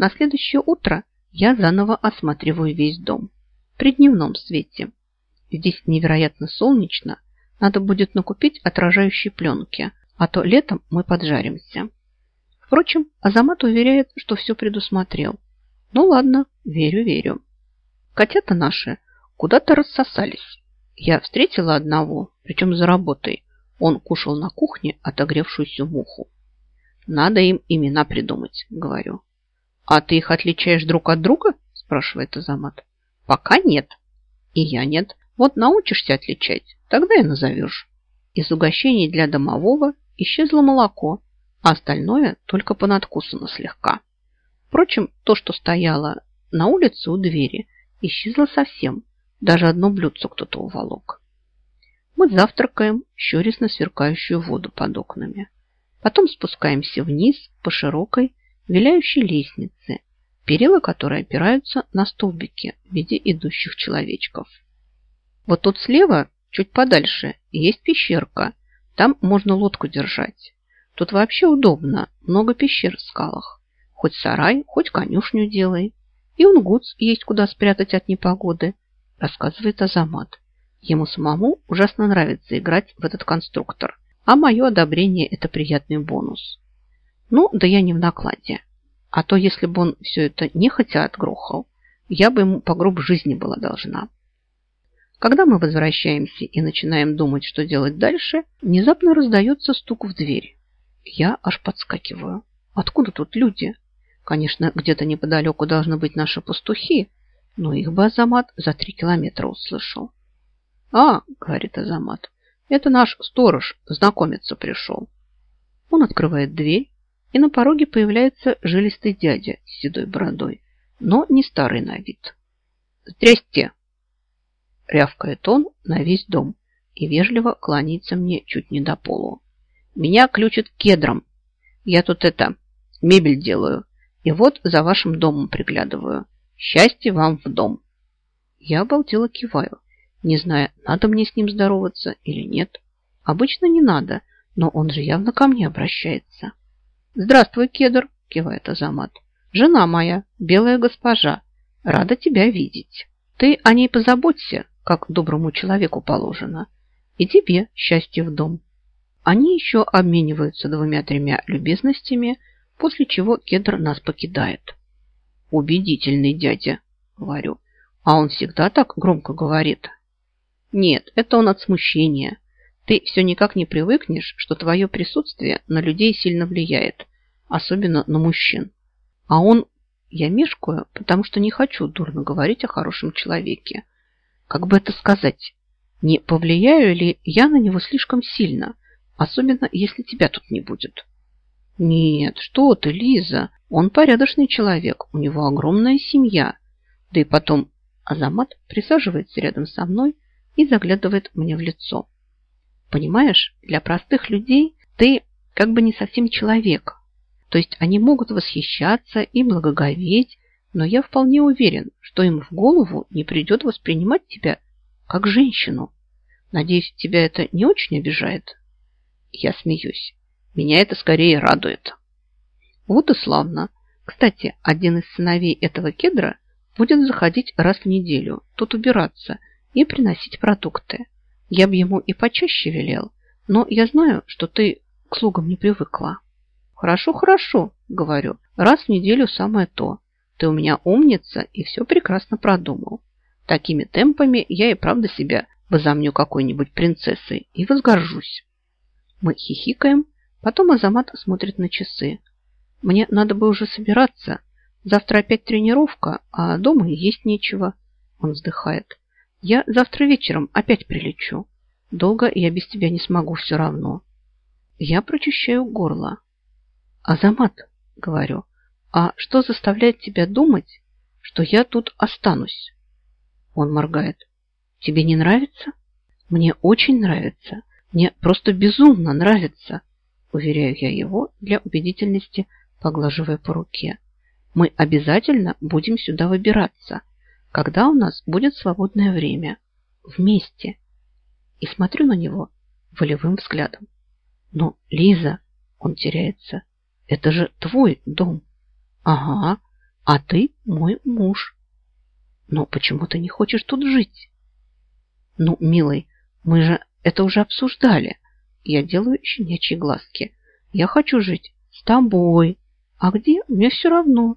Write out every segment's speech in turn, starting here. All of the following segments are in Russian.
На следующее утро я заново осматриваю весь дом. При дневном свете. Здесь невероятно солнечно. Надо будет накупить отражающие пленки, а то летом мы поджаримся. Впрочем, Азамат уверяет, что все предусмотрел. Ну ладно, верю-верю. Котята наши куда-то рассосались. Я встретила одного, причем за работой. Он кушал на кухне отогревшуюся муху. Надо им имена придумать, говорю. А ты их отличаешь друг от друга? Спрашивает Азамат. Пока нет. И я нет. Вот научишься отличать, тогда и назовешь. Из угощений для домового исчезло молоко, а остальное только понадкусано слегка. Впрочем, то, что стояло на улице у двери, исчезло совсем. Даже одно блюдце кто-то уволок. Мы завтракаем, щурясь на сверкающую воду под окнами. Потом спускаемся вниз по широкой, виляющей лестнице, перила которой опираются на столбики в виде идущих человечков. Вот тут слева, чуть подальше, есть пещерка. Там можно лодку держать. Тут вообще удобно, много пещер в скалах. Хоть сарай, хоть конюшню делай. И унгутс есть куда спрятать от непогоды рассказывает Азамат. Ему самому ужасно нравится играть в этот конструктор, а мое одобрение – это приятный бонус. Ну, да я не в накладе. А то, если бы он все это нехотя отгрохал, я бы ему по гроб жизни была должна. Когда мы возвращаемся и начинаем думать, что делать дальше, внезапно раздается стук в дверь. Я аж подскакиваю. Откуда тут люди? Конечно, где-то неподалеку должны быть наши пастухи, но их бы Азамат за три километра услышал. «А, — говорит Азамат, — это наш сторож знакомиться пришел». Он открывает дверь, и на пороге появляется жилистый дядя с седой бородой, но не старый на вид. «Здрасте!» — рявкает он на весь дом и вежливо кланяется мне чуть не до полу. «Меня ключит кедром. Я тут это, мебель делаю, и вот за вашим домом приглядываю. Счастье вам в дом. Я обалдела киваю, не зная, надо мне с ним здороваться или нет. Обычно не надо, но он же явно ко мне обращается. Здравствуй, Кедр, кивает Азамат. Жена моя, белая госпожа, рада тебя видеть. Ты о ней позаботься, как доброму человеку положено. И тебе счастье в дом. Они еще обмениваются двумя-тремя любезностями, после чего Кедр нас покидает. Убедительный дядя, говорю. А он всегда так громко говорит. Нет, это он от смущения. Ты все никак не привыкнешь, что твое присутствие на людей сильно влияет, особенно на мужчин. А он... Я мешкаю, потому что не хочу дурно говорить о хорошем человеке. Как бы это сказать? Не повлияю ли я на него слишком сильно, особенно если тебя тут не будет? Нет, что ты, Лиза, он порядочный человек, у него огромная семья. Да и потом Азамат присаживается рядом со мной и заглядывает мне в лицо. Понимаешь, для простых людей ты как бы не совсем человек. То есть они могут восхищаться и благоговеть, но я вполне уверен, что им в голову не придет воспринимать тебя как женщину. Надеюсь, тебя это не очень обижает? Я смеюсь. Меня это скорее радует. Вот и славно. Кстати, один из сыновей этого кедра будет заходить раз в неделю, тут убираться и приносить продукты. Я бы ему и почаще велел, но я знаю, что ты к слугам не привыкла. Хорошо, хорошо, говорю, раз в неделю самое то. Ты у меня умница и все прекрасно продумал. Такими темпами я и правда себя возомню какой-нибудь принцессой и возгоржусь. Мы хихикаем, потом Азамат смотрит на часы. Мне надо бы уже собираться. Завтра опять тренировка, а дома есть нечего. Он вздыхает. Я завтра вечером опять прилечу. Долго я без тебя не смогу все равно. Я прочищаю горло. Азамат, говорю, а что заставляет тебя думать, что я тут останусь? Он моргает. Тебе не нравится? Мне очень нравится. Мне просто безумно нравится. Уверяю я его для убедительности, поглаживая по руке. Мы обязательно будем сюда выбираться, когда у нас будет свободное время. Вместе. И смотрю на него волевым взглядом. Но, Лиза, он теряется, это же твой дом. Ага, А ты мой муж. Но почему ты не хочешь тут жить? Ну, милый, мы же это уже обсуждали. Я делаю щенячьи глазки. Я хочу жить с тобой. А где? Мне все равно.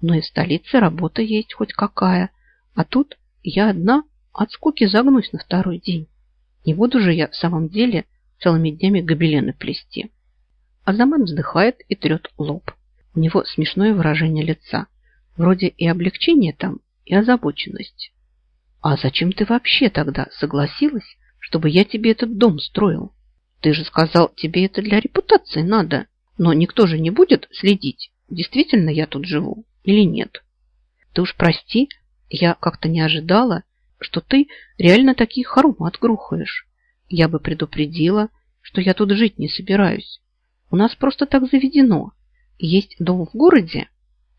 Но и в столице работа есть хоть какая. А тут я одна от скуки загнусь на второй день. Не буду же я в самом деле целыми днями гобелены плести. Азамат вздыхает и трет лоб. У него смешное выражение лица. Вроде и облегчение там, и озабоченность. А зачем ты вообще тогда согласилась, чтобы я тебе этот дом строил? Ты же сказал, тебе это для репутации надо. Но никто же не будет следить, действительно я тут живу или нет. Ты уж прости, я как-то не ожидала, что ты реально такие хоромы отгрухаешь. Я бы предупредила, что я тут жить не собираюсь. У нас просто так заведено. Есть дом в городе,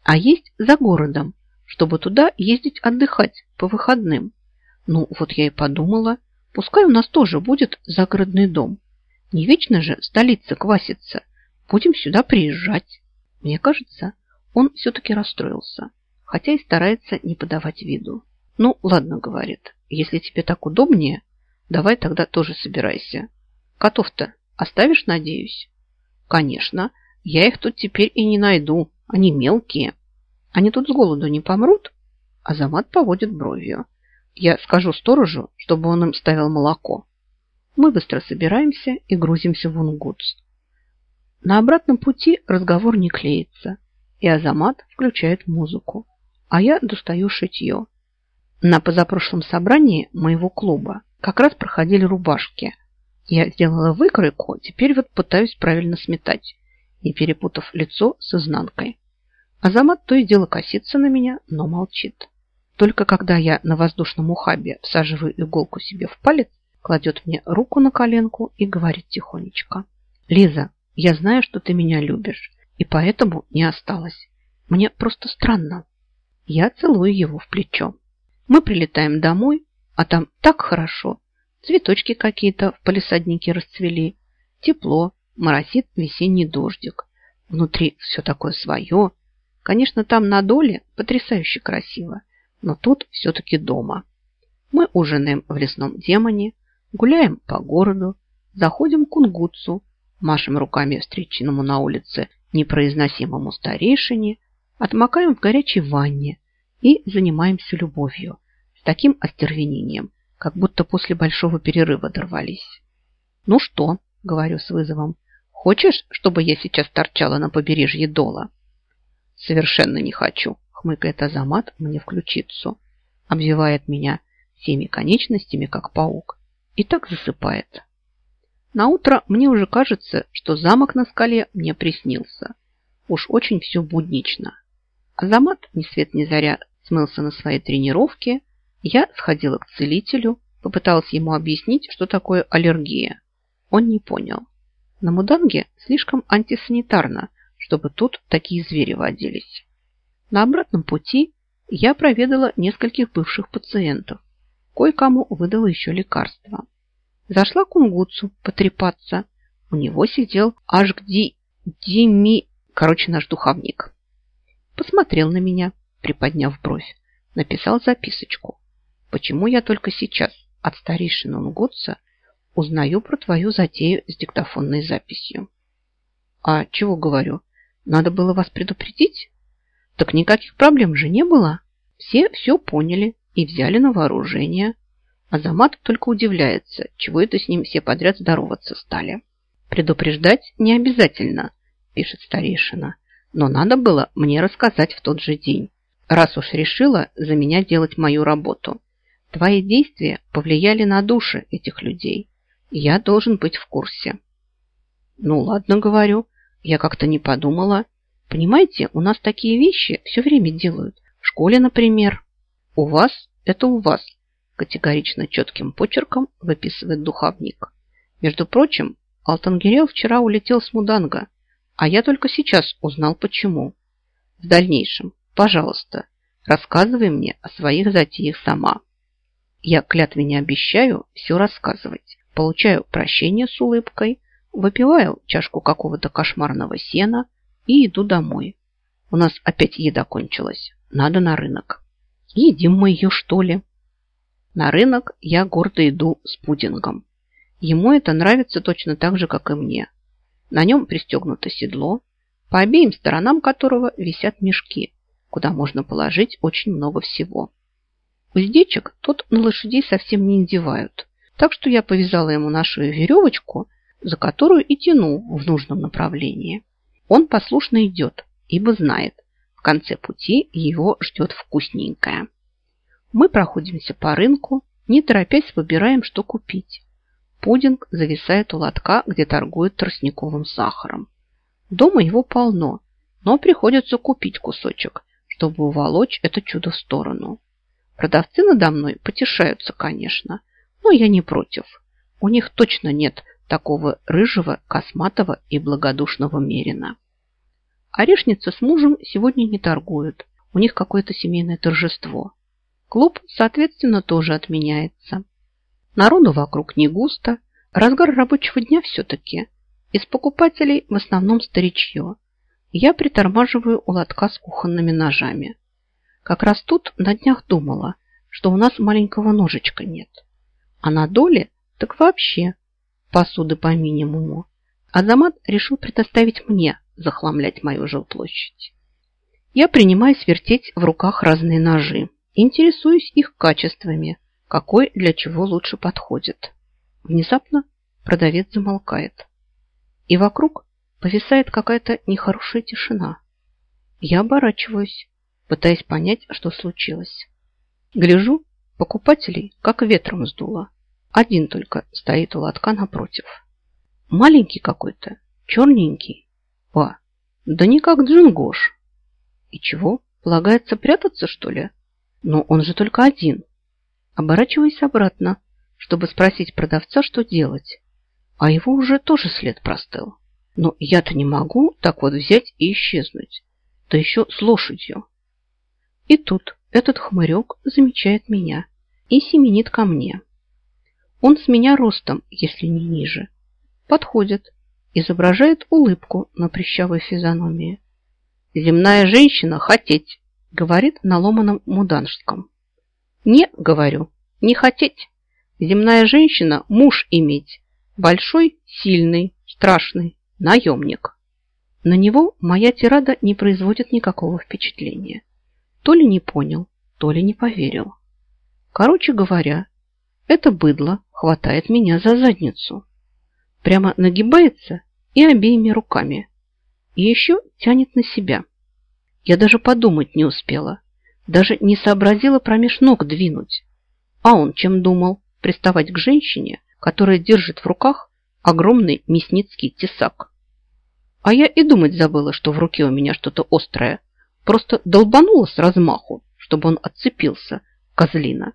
а есть за городом, чтобы туда ездить отдыхать по выходным. Ну, вот я и подумала, пускай у нас тоже будет загородный дом. Не вечно же столица квасится. Будем сюда приезжать. Мне кажется, он все-таки расстроился, хотя и старается не подавать виду. Ну, ладно, говорит, если тебе так удобнее, давай тогда тоже собирайся. Котов-то оставишь, надеюсь? Конечно, я их тут теперь и не найду, они мелкие. Они тут с голоду не помрут? Азамат поводит бровью. Я скажу сторожу, чтобы он им ставил молоко. Мы быстро собираемся и грузимся в Унгутс. На обратном пути разговор не клеится, и Азамат включает музыку, а я достаю шитье. На позапрошлом собрании моего клуба как раз проходили рубашки. Я сделала выкройку, теперь вот пытаюсь правильно сметать, не перепутав лицо с изнанкой. Азамат то и дело косится на меня, но молчит. Только когда я на воздушном ухабе всаживаю иголку себе в палец, кладет мне руку на коленку и говорит тихонечко. «Лиза, я знаю, что ты меня любишь, и поэтому не осталась. Мне просто странно». Я целую его в плечо. Мы прилетаем домой, а там так хорошо. Цветочки какие-то в палисаднике расцвели. Тепло, моросит весенний дождик. Внутри все такое свое. Конечно, там на доле потрясающе красиво, но тут все-таки дома. Мы ужинаем в лесном демоне, Гуляем по городу, заходим к кунгутсу, машем руками встреченному на улице непроизносимому старейшине, отмокаем в горячей ванне и занимаемся любовью с таким остервенением, как будто после большого перерыва дорвались. «Ну что?» – говорю с вызовом. «Хочешь, чтобы я сейчас торчала на побережье Дола?» «Совершенно не хочу», – хмыкает Азамат мне в ключицу. Обвивает меня всеми конечностями, как паук и так засыпает. На утро мне уже кажется, что замок на скале мне приснился. Уж очень все буднично. Азамат ни свет ни заря смылся на своей тренировке. Я сходила к целителю, попыталась ему объяснить, что такое аллергия. Он не понял. На Муданге слишком антисанитарно, чтобы тут такие звери водились. На обратном пути я проведала нескольких бывших пациентов. Кое-кому выдала еще лекарства. Зашла к Унгутсу потрепаться. У него сидел аж где Дими, короче, наш духовник. Посмотрел на меня, приподняв бровь. Написал записочку. Почему я только сейчас от старейшины Унгутса узнаю про твою затею с диктофонной записью? А чего говорю? Надо было вас предупредить? Так никаких проблем же не было. Все все поняли и взяли на вооружение. Азамат только удивляется, чего это с ним все подряд здороваться стали. «Предупреждать не обязательно», – пишет старейшина. «Но надо было мне рассказать в тот же день, раз уж решила за меня делать мою работу. Твои действия повлияли на души этих людей. Я должен быть в курсе». «Ну ладно, говорю. Я как-то не подумала. Понимаете, у нас такие вещи все время делают. В школе, например». У вас – это у вас, категорично четким почерком выписывает духовник. Между прочим, Алтангирел вчера улетел с Муданга, а я только сейчас узнал почему. В дальнейшем, пожалуйста, рассказывай мне о своих затеях сама. Я клятве обещаю все рассказывать. Получаю прощение с улыбкой, выпиваю чашку какого-то кошмарного сена и иду домой. У нас опять еда кончилась. надо на рынок. Едим мы ее, что ли? На рынок я гордо иду с пудингом. Ему это нравится точно так же, как и мне. На нем пристегнуто седло, по обеим сторонам которого висят мешки, куда можно положить очень много всего. Уздечек тут на лошадей совсем не индевают, так что я повязала ему на шею веревочку, за которую и тяну в нужном направлении. Он послушно идет, ибо знает, в конце пути его ждет вкусненькое. Мы проходимся по рынку, не торопясь выбираем, что купить. Пудинг зависает у лотка, где торгуют тростниковым сахаром. Дома его полно, но приходится купить кусочек, чтобы уволочь это чудо в сторону. Продавцы надо мной потешаются, конечно, но я не против. У них точно нет такого рыжего, косматого и благодушного мерина. Орешница с мужем сегодня не торгуют. У них какое-то семейное торжество. Клуб, соответственно, тоже отменяется. Народу вокруг не густо. Разгар рабочего дня все-таки. Из покупателей в основном старичье. Я притормаживаю у лотка с кухонными ножами. Как раз тут на днях думала, что у нас маленького ножичка нет. А на доле так вообще посуды по минимуму. Азамат решил предоставить мне захламлять мою жилплощадь. Я принимаюсь вертеть в руках разные ножи. Интересуюсь их качествами, какой для чего лучше подходит. Внезапно продавец замолкает. И вокруг повисает какая-то нехорошая тишина. Я оборачиваюсь, пытаясь понять, что случилось. Гляжу, покупателей как ветром сдуло. Один только стоит у лотка напротив. Маленький какой-то, черненький. Ба, да не как Джингош. И чего, полагается прятаться, что ли? Но он же только один. Оборачиваюсь обратно, чтобы спросить продавца, что делать. А его уже тоже след простыл. Но я-то не могу так вот взять и исчезнуть. Да еще с лошадью. И тут этот хмырек замечает меня и семенит ко мне. Он с меня ростом, если не ниже. Подходит, изображает улыбку на прищавой физиономии. «Земная женщина хотеть», — говорит на ломаном муданском. «Не, — говорю, — не хотеть. Земная женщина — муж иметь. Большой, сильный, страшный, наемник». На него моя тирада не производит никакого впечатления. То ли не понял, то ли не поверил. Короче говоря, это быдло хватает меня за задницу. Прямо нагибается и обеими руками. И еще тянет на себя. Я даже подумать не успела. Даже не сообразила промеж ног двинуть. А он чем думал? Приставать к женщине, которая держит в руках огромный мясницкий тесак. А я и думать забыла, что в руке у меня что-то острое. Просто долбанула с размаху, чтобы он отцепился, козлина.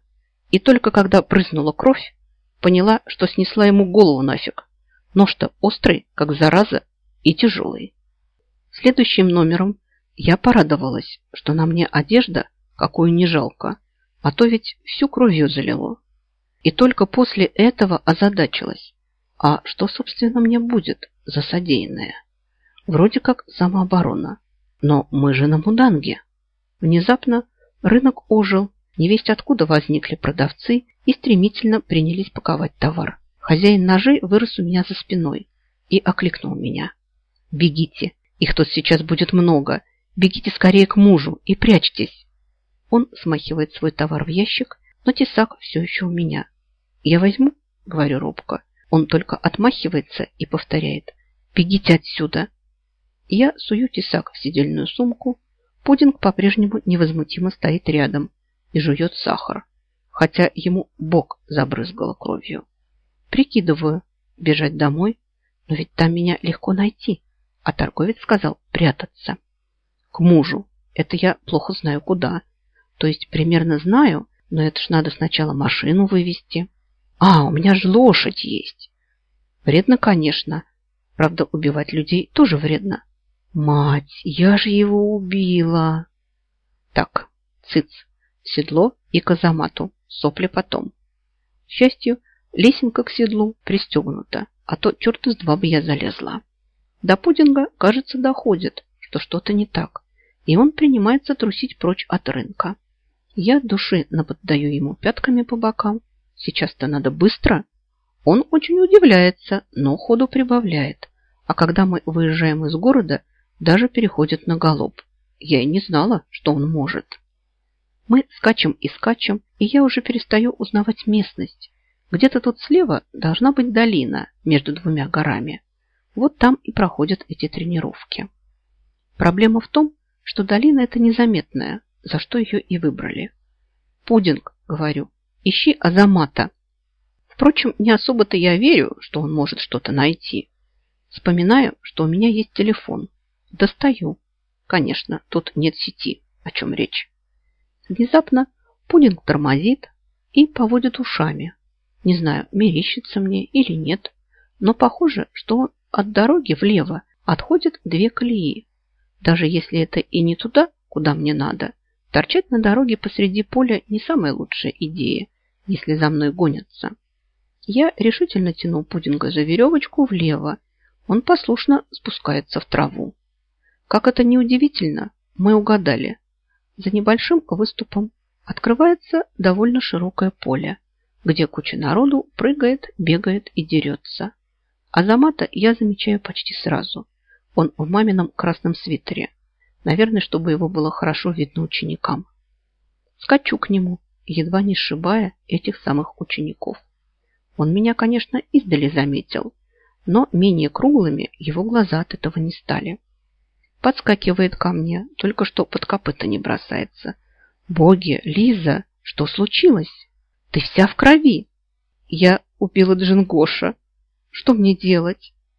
И только когда прызнула кровь, поняла, что снесла ему голову нафиг. Нож-то острый, как зараза, и тяжелый. Следующим номером я порадовалась, что на мне одежда, какую не жалко, а то ведь всю кровью залило. И только после этого озадачилась. А что, собственно, мне будет за содеянное? Вроде как самооборона. Но мы же на Муданге. Внезапно рынок ожил, Невесть откуда возникли продавцы и стремительно принялись паковать товар. Хозяин ножей вырос у меня за спиной и окликнул меня. «Бегите, их тут сейчас будет много. Бегите скорее к мужу и прячьтесь». Он смахивает свой товар в ящик, но тесак все еще у меня. «Я возьму?» – говорю робко. Он только отмахивается и повторяет. «Бегите отсюда!» Я сую тесак в сидельную сумку. Пудинг по-прежнему невозмутимо стоит рядом – и жует сахар, хотя ему бок забрызгало кровью. Прикидываю, бежать домой, но ведь там меня легко найти, а торговец сказал прятаться. К мужу. Это я плохо знаю куда. То есть примерно знаю, но это ж надо сначала машину вывести. А, у меня же лошадь есть. Вредно, конечно. Правда, убивать людей тоже вредно. Мать, я же его убила. Так, цыц, седло и казамату, сопли потом. К счастью, лесенка к седлу пристегнута, а то черт из два бы я залезла. До пудинга, кажется, доходит, что что-то не так. и он принимается трусить прочь от рынка. Я души наподдаю ему пятками по бокам. Сейчас-то надо быстро. Он очень удивляется, но ходу прибавляет. А когда мы выезжаем из города, даже переходит на галоп. Я и не знала, что он может. Мы скачем и скачем, и я уже перестаю узнавать местность. Где-то тут слева должна быть долина между двумя горами. Вот там и проходят эти тренировки. Проблема в том, что долина эта незаметная, за что ее и выбрали. Пудинг, говорю, ищи Азамата. Впрочем, не особо-то я верю, что он может что-то найти. Вспоминаю, что у меня есть телефон. Достаю. Конечно, тут нет сети, о чем речь. Внезапно Пудинг тормозит и поводит ушами. Не знаю, мерещится мне или нет, но похоже, что от дороги влево отходят две колеи. Даже если это и не туда, куда мне надо, торчать на дороге посреди поля не самая лучшая идея, если за мной гонятся. Я решительно тяну пудинга за веревочку влево. Он послушно спускается в траву. Как это неудивительно, мы угадали. За небольшим выступом открывается довольно широкое поле, где куча народу прыгает, бегает и дерется. Азамата я замечаю почти сразу. Он в мамином красном свитере. Наверное, чтобы его было хорошо видно ученикам. Скачу к нему, едва не сшибая этих самых учеников. Он меня, конечно, издали заметил, но менее круглыми его глаза от этого не стали. Подскакивает ко мне, только что под копыта не бросается. Боги, Лиза, что случилось? Ты вся в крови. Я убила Джингоша. Что мне делать?